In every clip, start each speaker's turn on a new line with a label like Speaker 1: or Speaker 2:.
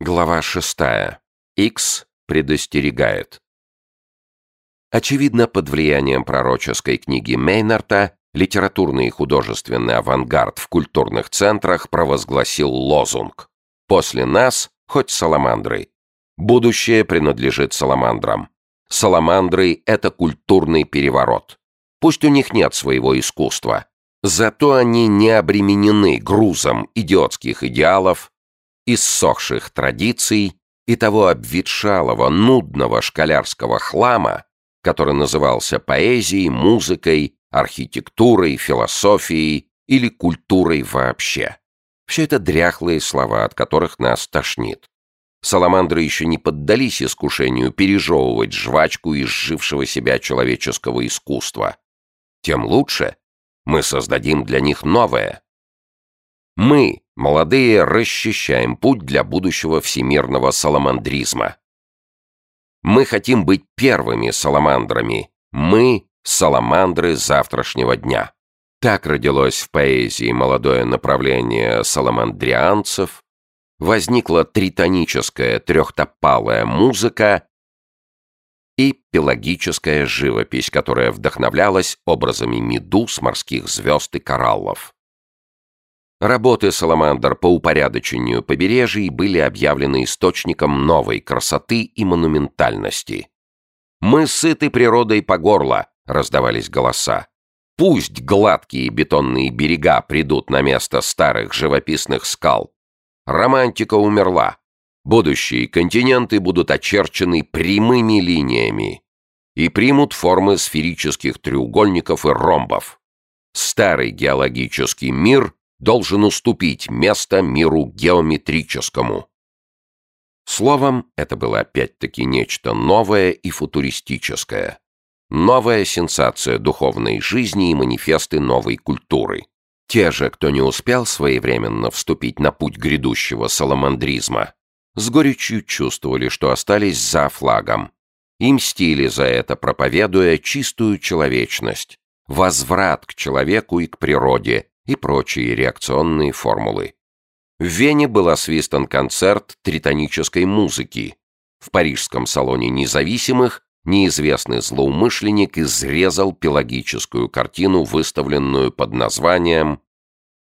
Speaker 1: Глава 6. Икс предостерегает. Очевидно, под влиянием пророческой книги Мейнарта литературный и художественный авангард в культурных центрах провозгласил лозунг «После нас хоть саламандры. Будущее принадлежит саламандрам. Саламандры — это культурный переворот. Пусть у них нет своего искусства, зато они не обременены грузом идиотских идеалов, иссохших традиций и того обветшалого, нудного школярского хлама, который назывался поэзией, музыкой, архитектурой, философией или культурой вообще. Все это дряхлые слова, от которых нас тошнит. Саламандры еще не поддались искушению пережевывать жвачку из жившего себя человеческого искусства. Тем лучше мы создадим для них новое. Мы, молодые, расчищаем путь для будущего всемирного саламандризма. Мы хотим быть первыми саламандрами. Мы — саламандры завтрашнего дня. Так родилось в поэзии молодое направление саламандрианцев, возникла тритоническая трехтопалая музыка и пелагическая живопись, которая вдохновлялась образами медуз, морских звезд и кораллов. Работы Саламандр по упорядочению побережий были объявлены источником новой красоты и монументальности. «Мы сыты природой по горло», — раздавались голоса. «Пусть гладкие бетонные берега придут на место старых живописных скал. Романтика умерла. Будущие континенты будут очерчены прямыми линиями и примут формы сферических треугольников и ромбов. Старый геологический мир — должен уступить место миру геометрическому. Словом, это было опять-таки нечто новое и футуристическое. Новая сенсация духовной жизни и манифесты новой культуры. Те же, кто не успел своевременно вступить на путь грядущего саламандризма, с горечью чувствовали, что остались за флагом, и мстили за это, проповедуя чистую человечность, возврат к человеку и к природе, и прочие реакционные формулы. В Вене был освистан концерт тритонической музыки. В парижском салоне независимых неизвестный злоумышленник изрезал пелагическую картину, выставленную под названием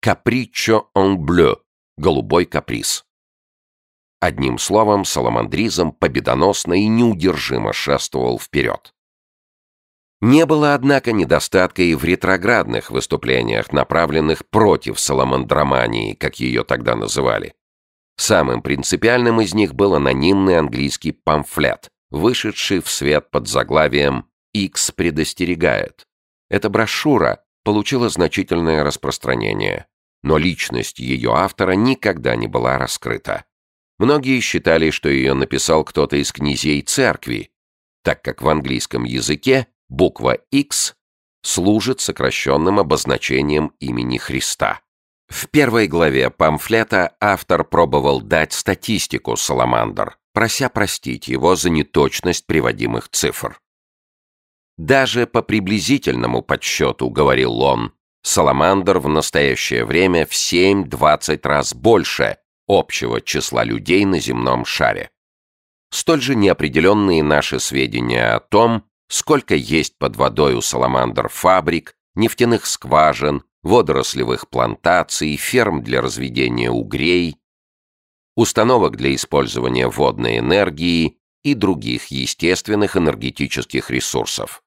Speaker 1: «Капричо en bleu» — «Голубой каприз». Одним словом, саламандризм победоносно и неудержимо шествовал вперед. Не было, однако, недостатка и в ретроградных выступлениях, направленных против саламандромании, как ее тогда называли. Самым принципиальным из них был анонимный английский памфлет, вышедший в свет под заглавием «Икс предостерегает». Эта брошюра получила значительное распространение, но личность ее автора никогда не была раскрыта. Многие считали, что ее написал кто-то из князей церкви, так как в английском языке Буква X служит сокращенным обозначением имени Христа. В первой главе памфлета автор пробовал дать статистику Саламандр, прося простить его за неточность приводимых цифр. Даже по приблизительному подсчету, говорил он, Саламандр в настоящее время в 7-20 раз больше общего числа людей на земном шаре. Столь же неопределенные наши сведения о том, сколько есть под водой у саламандр фабрик, нефтяных скважин, водорослевых плантаций, ферм для разведения угрей, установок для использования водной энергии и других естественных энергетических ресурсов.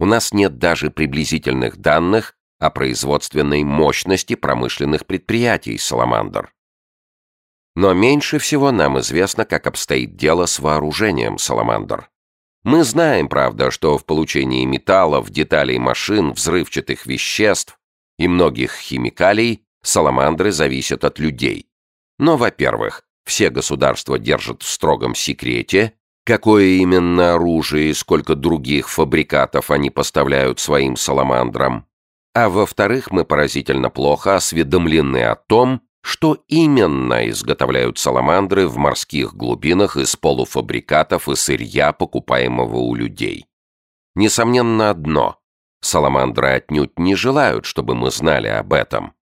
Speaker 1: У нас нет даже приблизительных данных о производственной мощности промышленных предприятий «Саламандр». Но меньше всего нам известно, как обстоит дело с вооружением «Саламандр». Мы знаем, правда, что в получении металлов, деталей машин, взрывчатых веществ и многих химикалий саламандры зависят от людей. Но, во-первых, все государства держат в строгом секрете, какое именно оружие и сколько других фабрикатов они поставляют своим саламандрам. А во-вторых, мы поразительно плохо осведомлены о том, что именно изготовляют саламандры в морских глубинах из полуфабрикатов и сырья, покупаемого у людей? Несомненно одно. Саламандры отнюдь не желают, чтобы мы знали об этом.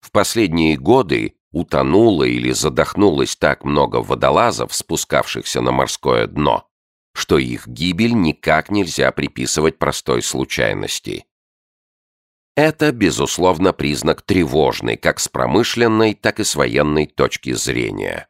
Speaker 1: В последние годы утонуло или задохнулось так много водолазов, спускавшихся на морское дно, что их гибель никак нельзя приписывать простой случайности. Это, безусловно, признак тревожный как с промышленной, так и с военной точки зрения.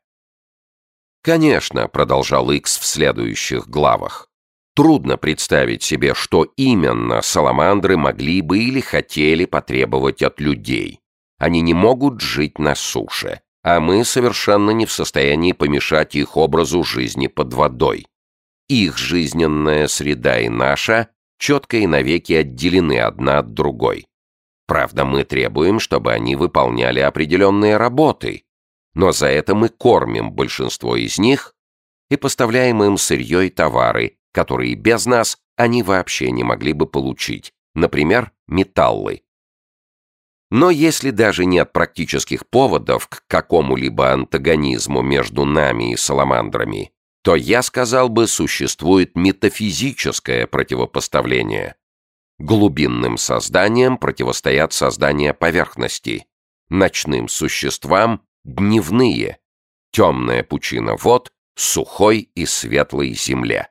Speaker 1: Конечно, продолжал Икс в следующих главах, трудно представить себе, что именно саламандры могли бы или хотели потребовать от людей. Они не могут жить на суше, а мы совершенно не в состоянии помешать их образу жизни под водой. Их жизненная среда и наша четко и навеки отделены одна от другой. Правда, мы требуем, чтобы они выполняли определенные работы, но за это мы кормим большинство из них и поставляем им сырье и товары, которые без нас они вообще не могли бы получить, например, металлы. Но если даже нет практических поводов к какому-либо антагонизму между нами и саламандрами, то я сказал бы, существует метафизическое противопоставление. Глубинным созданиям противостоят создания поверхности, ночным существам — дневные, темная пучина вод, сухой и светлой земле.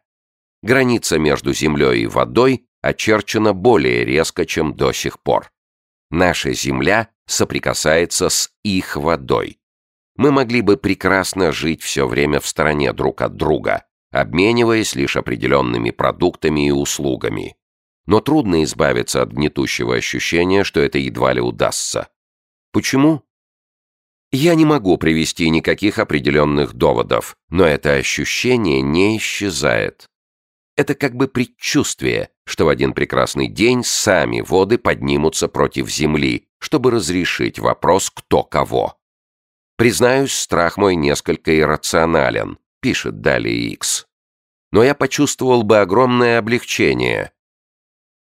Speaker 1: Граница между землей и водой очерчена более резко, чем до сих пор. Наша земля соприкасается с их водой. Мы могли бы прекрасно жить все время в стороне друг от друга, обмениваясь лишь определенными продуктами и услугами. Но трудно избавиться от гнетущего ощущения, что это едва ли удастся. Почему? Я не могу привести никаких определенных доводов, но это ощущение не исчезает. Это как бы предчувствие, что в один прекрасный день сами воды поднимутся против Земли, чтобы разрешить вопрос «кто кого?». Признаюсь, страх мой несколько иррационален, пишет далее Икс. Но я почувствовал бы огромное облегчение,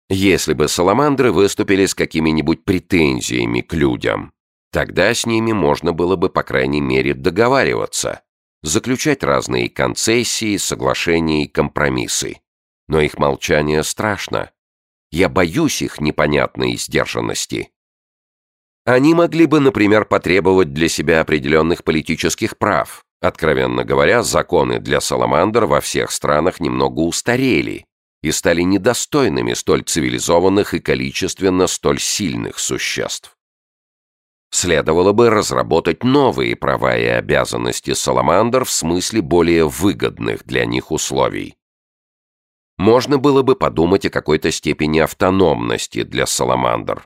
Speaker 1: если бы саламандры выступили с какими-нибудь претензиями к людям. Тогда с ними можно было бы, по крайней мере, договариваться заключать разные концессии, соглашения и компромиссы. Но их молчание страшно. Я боюсь их непонятной сдержанности. Они могли бы, например, потребовать для себя определенных политических прав. Откровенно говоря, законы для саламандр во всех странах немного устарели и стали недостойными столь цивилизованных и количественно столь сильных существ. Следовало бы разработать новые права и обязанности саламандр в смысле более выгодных для них условий. Можно было бы подумать о какой-то степени автономности для саламандр.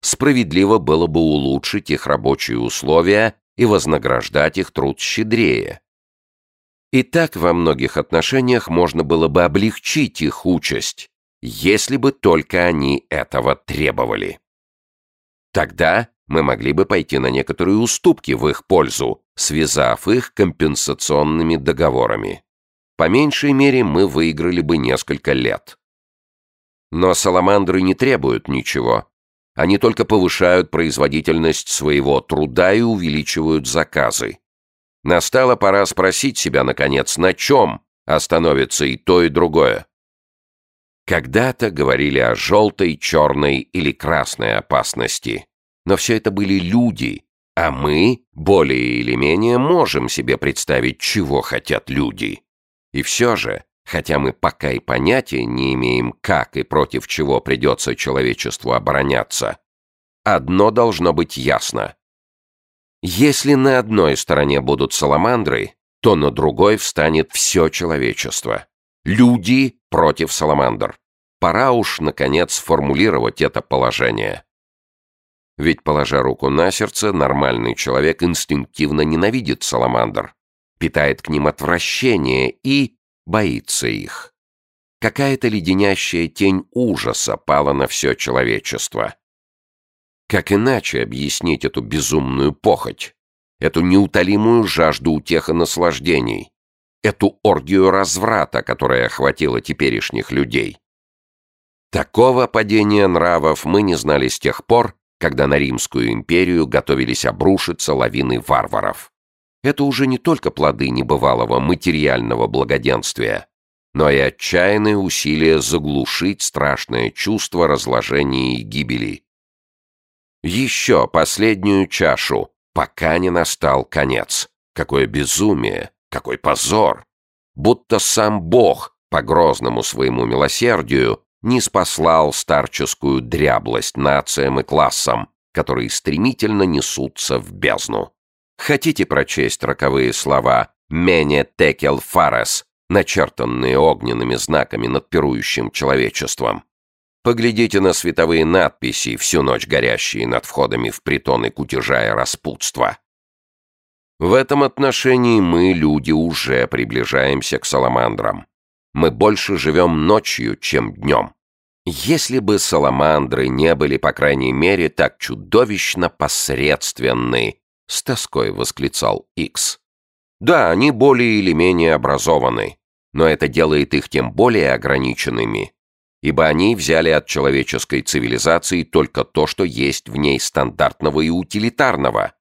Speaker 1: Справедливо было бы улучшить их рабочие условия и вознаграждать их труд щедрее. И так во многих отношениях можно было бы облегчить их участь, если бы только они этого требовали. Тогда мы могли бы пойти на некоторые уступки в их пользу, связав их компенсационными договорами. По меньшей мере мы выиграли бы несколько лет. Но саламандры не требуют ничего. Они только повышают производительность своего труда и увеличивают заказы. Настала пора спросить себя, наконец, на чем остановится и то, и другое. Когда-то говорили о желтой, черной или красной опасности. Но все это были люди, а мы, более или менее, можем себе представить, чего хотят люди. И все же, хотя мы пока и понятия не имеем, как и против чего придется человечеству обороняться, одно должно быть ясно. Если на одной стороне будут саламандры, то на другой встанет все человечество. Люди против саламандр. Пора уж, наконец, сформулировать это положение. Ведь, положа руку на сердце, нормальный человек инстинктивно ненавидит саламандр, питает к ним отвращение и боится их. Какая-то леденящая тень ужаса пала на все человечество. Как иначе объяснить эту безумную похоть, эту неутолимую жажду утех и наслаждений, эту оргию разврата, которая охватила теперешних людей? Такого падения нравов мы не знали с тех пор, когда на Римскую империю готовились обрушиться лавины варваров. Это уже не только плоды небывалого материального благоденствия, но и отчаянные усилия заглушить страшное чувство разложения и гибели. Еще последнюю чашу пока не настал конец. Какое безумие, какой позор! Будто сам Бог по грозному своему милосердию не спаслал старческую дряблость нациям и классам, которые стремительно несутся в бездну. Хотите прочесть роковые слова «Мене текел фарес», начертанные огненными знаками над пирующим человечеством? Поглядите на световые надписи, всю ночь горящие над входами в притоны кутежа и распутства. В этом отношении мы, люди, уже приближаемся к саламандрам. Мы больше живем ночью, чем днем. Если бы саламандры не были, по крайней мере, так чудовищно посредственны, с тоской восклицал Икс. Да, они более или менее образованы, но это делает их тем более ограниченными, ибо они взяли от человеческой цивилизации только то, что есть в ней стандартного и утилитарного,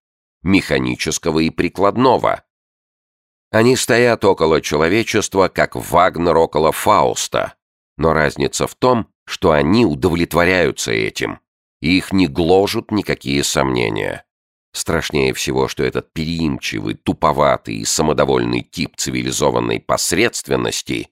Speaker 1: механического и прикладного. Они стоят около человечества, как Вагнер около Фауста, но разница в том, что они удовлетворяются этим, и их не гложут никакие сомнения. Страшнее всего, что этот переимчивый, туповатый и самодовольный тип цивилизованной посредственности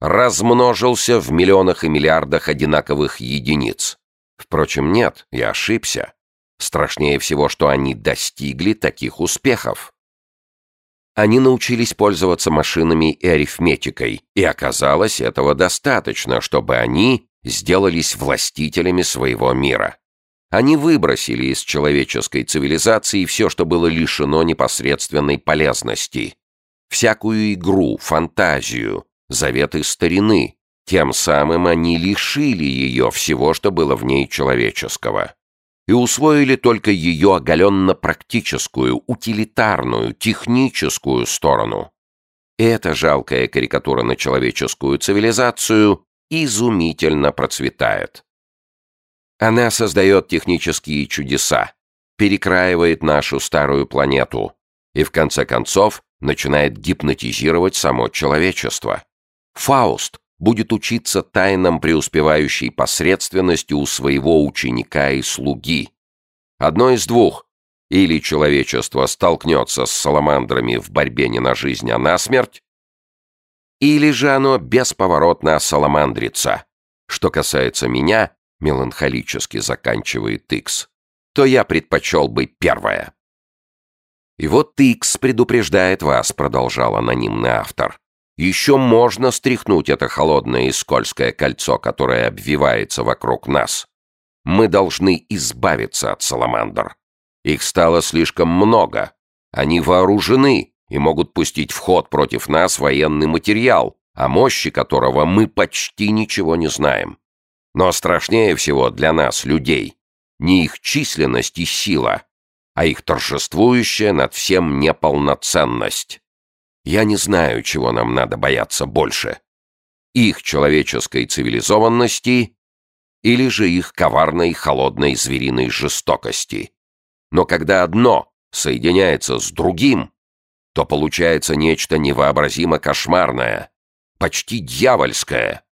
Speaker 1: размножился в миллионах и миллиардах одинаковых единиц. Впрочем, нет, я ошибся. Страшнее всего, что они достигли таких успехов. Они научились пользоваться машинами и арифметикой, и оказалось этого достаточно, чтобы они сделались властителями своего мира. Они выбросили из человеческой цивилизации все, что было лишено непосредственной полезности. Всякую игру, фантазию, заветы старины. Тем самым они лишили ее всего, что было в ней человеческого. И усвоили только ее оголенно-практическую, утилитарную, техническую сторону. И эта жалкая карикатура на человеческую цивилизацию изумительно процветает. Она создает технические чудеса, перекраивает нашу старую планету и, в конце концов, начинает гипнотизировать само человечество. Фауст будет учиться тайнам преуспевающей посредственности у своего ученика и слуги. Одно из двух. Или человечество столкнется с саламандрами в борьбе не на жизнь, а на смерть, или же оно бесповоротно саламандрится. Что касается меня, меланхолически заканчивает Икс, то я предпочел бы первое. И вот Икс предупреждает вас, продолжал анонимный автор. Еще можно стряхнуть это холодное и скользкое кольцо, которое обвивается вокруг нас. Мы должны избавиться от саламандр. Их стало слишком много. Они вооружены и могут пустить в ход против нас военный материал, о мощи которого мы почти ничего не знаем. Но страшнее всего для нас, людей, не их численность и сила, а их торжествующая над всем неполноценность. Я не знаю, чего нам надо бояться больше. Их человеческой цивилизованности или же их коварной, холодной звериной жестокости. Но когда одно соединяется с другим, то получается нечто невообразимо кошмарное, почти дьявольское.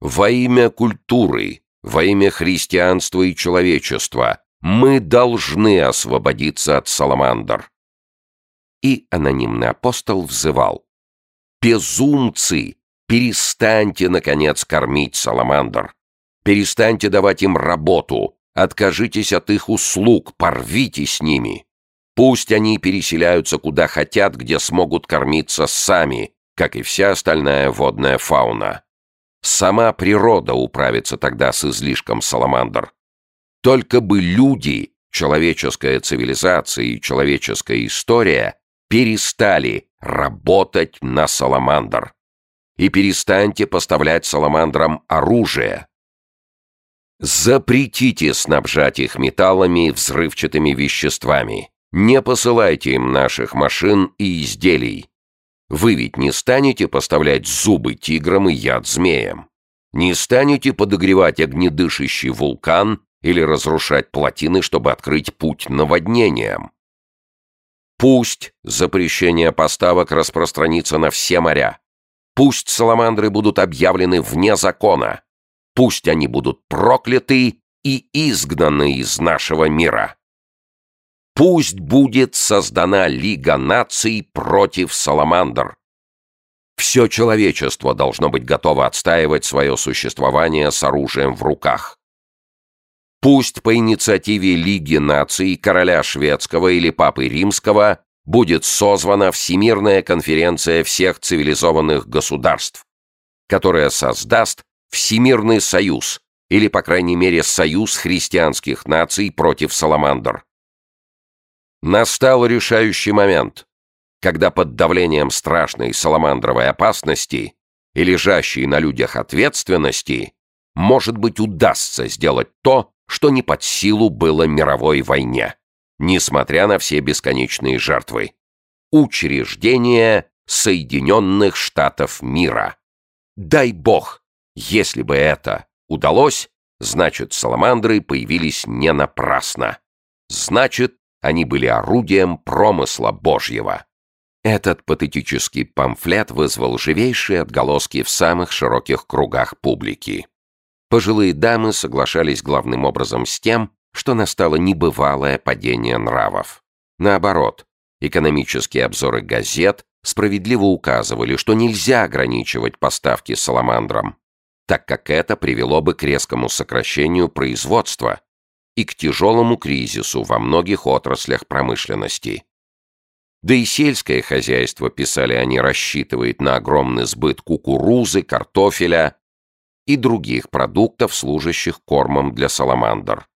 Speaker 1: Во имя культуры, во имя христианства и человечества мы должны освободиться от саламандр и анонимный апостол взывал. «Безумцы! Перестаньте, наконец, кормить саламандр! Перестаньте давать им работу! Откажитесь от их услуг, порвите с ними! Пусть они переселяются куда хотят, где смогут кормиться сами, как и вся остальная водная фауна. Сама природа управится тогда с излишком саламандр. Только бы люди, человеческая цивилизация и человеческая история перестали работать на Саламандр. И перестаньте поставлять Саламандрам оружие. Запретите снабжать их металлами и взрывчатыми веществами. Не посылайте им наших машин и изделий. Вы ведь не станете поставлять зубы тиграм и яд змеям. Не станете подогревать огнедышащий вулкан или разрушать плотины, чтобы открыть путь наводнениям. Пусть запрещение поставок распространится на все моря. Пусть саламандры будут объявлены вне закона. Пусть они будут прокляты и изгнаны из нашего мира. Пусть будет создана Лига наций против Саламандр. Все человечество должно быть готово отстаивать свое существование с оружием в руках. Пусть по инициативе Лиги наций, короля шведского или папы римского будет созвана Всемирная конференция всех цивилизованных государств, которая создаст Всемирный союз, или, по крайней мере, союз христианских наций против Саламандр. Настал решающий момент, когда под давлением страшной саламандровой опасности и лежащей на людях ответственности, может быть, удастся сделать то, что не под силу было мировой войне, несмотря на все бесконечные жертвы. Учреждение Соединенных Штатов мира. Дай бог, если бы это удалось, значит, саламандры появились не напрасно. Значит, они были орудием промысла Божьего. Этот патетический памфлет вызвал живейшие отголоски в самых широких кругах публики. Пожилые дамы соглашались главным образом с тем, что настало небывалое падение нравов. Наоборот, экономические обзоры газет справедливо указывали, что нельзя ограничивать поставки саламандрам, так как это привело бы к резкому сокращению производства и к тяжелому кризису во многих отраслях промышленности. Да и сельское хозяйство, писали они, рассчитывает на огромный сбыт кукурузы, картофеля и других продуктов, служащих кормом для саламандр.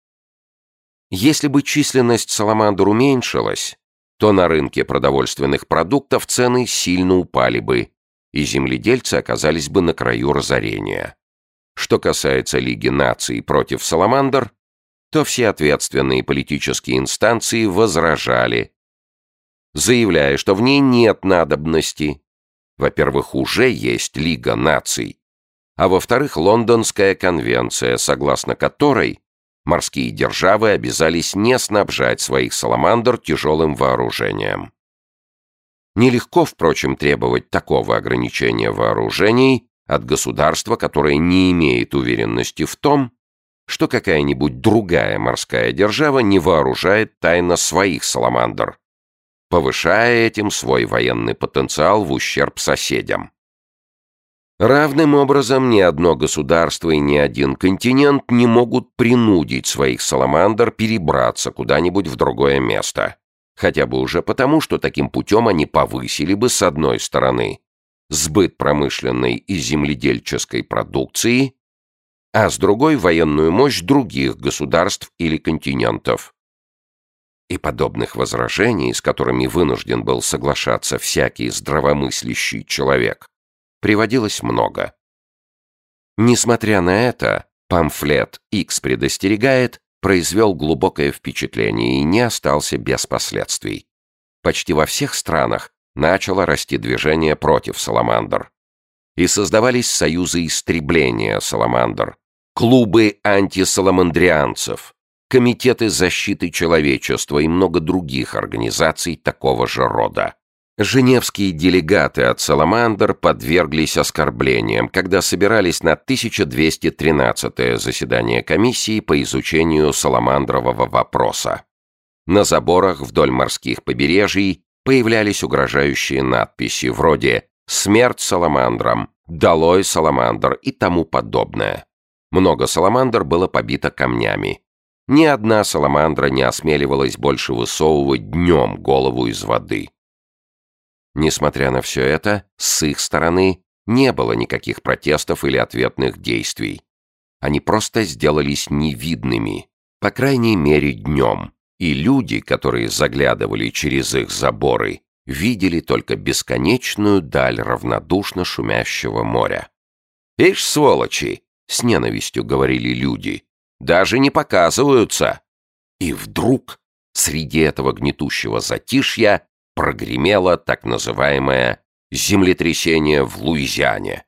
Speaker 1: Если бы численность саламандр уменьшилась, то на рынке продовольственных продуктов цены сильно упали бы, и земледельцы оказались бы на краю разорения. Что касается Лиги наций против саламандр, то все ответственные политические инстанции возражали, заявляя, что в ней нет надобности. Во-первых, уже есть Лига наций, а во-вторых, Лондонская конвенция, согласно которой морские державы обязались не снабжать своих саламандр тяжелым вооружением. Нелегко, впрочем, требовать такого ограничения вооружений от государства, которое не имеет уверенности в том, что какая-нибудь другая морская держава не вооружает тайно своих саламандр, повышая этим свой военный потенциал в ущерб соседям. Равным образом ни одно государство и ни один континент не могут принудить своих саламандр перебраться куда-нибудь в другое место. Хотя бы уже потому, что таким путем они повысили бы, с одной стороны, сбыт промышленной и земледельческой продукции, а с другой – военную мощь других государств или континентов. И подобных возражений, с которыми вынужден был соглашаться всякий здравомыслящий человек, приводилось много. Несмотря на это, памфлет «X предостерегает» произвел глубокое впечатление и не остался без последствий. Почти во всех странах начало расти движение против саламандр. И создавались союзы истребления саламандр, клубы антисаламандрианцев, комитеты защиты человечества и много других организаций такого же рода. Женевские делегаты от Саламандр подверглись оскорблениям, когда собирались на 1213-е заседание комиссии по изучению саламандрового вопроса. На заборах вдоль морских побережий появлялись угрожающие надписи вроде «Смерть саламандрам», «Долой саламандр» и тому подобное. Много саламандр было побито камнями. Ни одна саламандра не осмеливалась больше высовывать днем голову из воды. Несмотря на все это, с их стороны не было никаких протестов или ответных действий. Они просто сделались невидными, по крайней мере днем, и люди, которые заглядывали через их заборы, видели только бесконечную даль равнодушно шумящего моря. «Ишь, сволочи!» — с ненавистью говорили люди. «Даже не показываются!» И вдруг, среди этого гнетущего затишья, прогремело так называемое землетрясение в Луизиане.